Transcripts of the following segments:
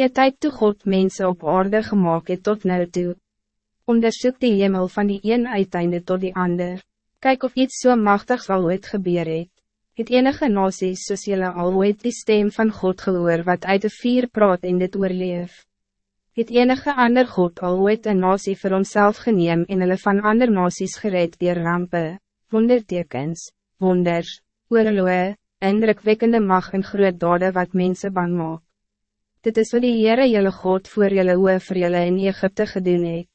Je tijd toe God mensen op orde gemaakt het tot nou toe. Onderzoek die hemel van die een uiteinde tot die ander. Kijk of iets zo so machtig zal ooit gebeuren het. Het enige nasies soos jylle al ooit die stem van God gehoor wat uit de vier praat en dit oorleef. Het enige ander God al ooit een nasie vir homself geneem en hulle van ander nasies gereed dier rampe, wondertekens, wonders, oorloe, indrukwekkende mag en groot dade wat mensen bang maak. Dit is wat die Heere jylle God voor jylle oe vir jylle in Egypte gedoen het.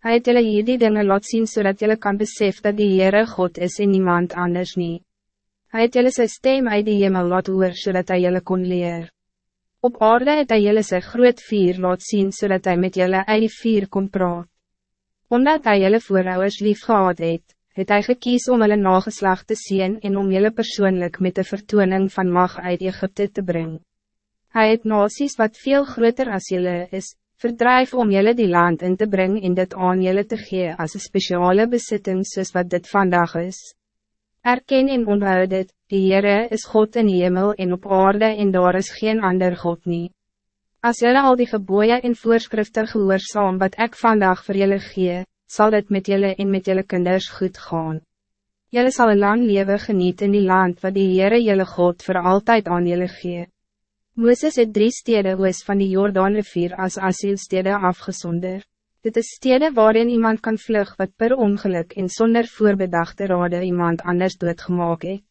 Hy het jylle hierdie dinge laat zien zodat jylle kan besef dat die Heere God is en niemand anders niet. Hij het jylle sy stem uit die hemel laat hoor zodat hij jylle kon leer. Op aarde het hy jylle sy groot vier laat zien zodat hij met jylle uit die vier kon praat. Omdat hij jylle voorouders lief gehad het, het hy gekies om hulle nageslag te zien en om jylle persoonlijk met de vertoning van mag uit Egypte te brengen. Hij het nasies wat veel groter als jullie is, verdrijf om jullie die land in te brengen en dit aan jullie te geven als een speciale bezitting soos wat dit vandaag is. Erken en onthou dit, die Heere is God in hemel en op aarde en daar is geen ander God niet. Als jullie al die geboeien en voorschriften gehoorzaam wat ik vandaag voor jullie gee, zal het met jullie en met jullie kinders goed gaan. Jullie zal een lang leven genieten in die land wat die Heere jullie God voor altijd aan jullie gee. Moeses het drie steden oos van die Jordaanrivier as asielstede afgesonder. Dit is steden waarin iemand kan vlug wat per ongeluk en zonder voorbedachte rade iemand anders doodgemaak het.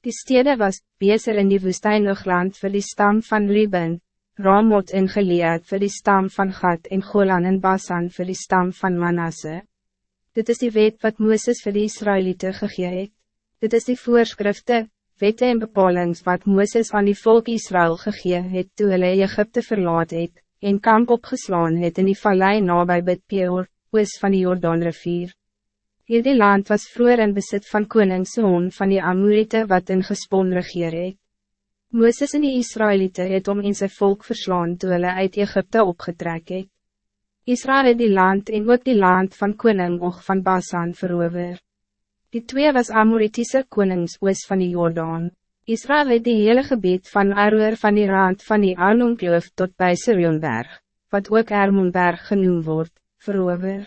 Die stede was, Bezer in die woestijnigland voor die stam van Ruben, Ramot in Gilead voor die stam van Gad en Golan in Basan voor die stam van Manasse. Dit is die wet wat Moeses voor die Israëlieten gegee het. Dit is die voorschriften, wette en bepalings wat Mooses aan die volk Israël gegee het toe hulle Egypte verlaat het, en kamp opgeslaan het in die vallei nabij Bid Peor, oos van die Jordaanrivier. Hierdie land was vroeger in besit van koningszoon van die Amorite wat in gespon regeer het. Mooses en die Israëlieten het om in sy volk verslaan toe hulle uit Egypte opgetrek het. Israël het die land en ook die land van koning Och van Basan verover. Die twee was Amoritiese konings oos van die Jordaan. Israël het die hele gebied van Aroer van die rand van die Arnonkloof tot bij Sirionberg, wat ook Ermonberg genoemd wordt, verover.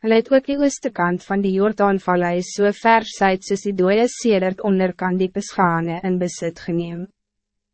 Hulle het ook die ooste kant van die Jordaanvallei so ver syd soos die dooie sedert onderkant die beschane in besit geneem.